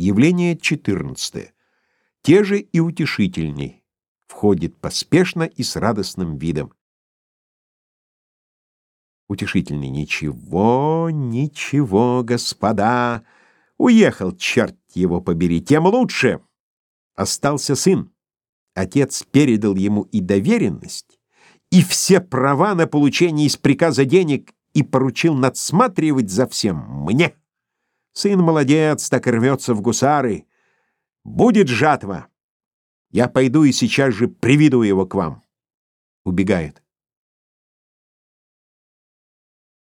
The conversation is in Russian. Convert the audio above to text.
Явление 14. Те же и утешительней. Входит поспешно и с радостным видом. Утешительный. Ничего, ничего, господа. Уехал, черт его побери, тем лучше. Остался сын. Отец передал ему и доверенность, и все права на получение из приказа денег и поручил надсматривать за всем мне. Сын молодец, так рвется в гусары. Будет жатва. Я пойду и сейчас же приведу его к вам. Убегает.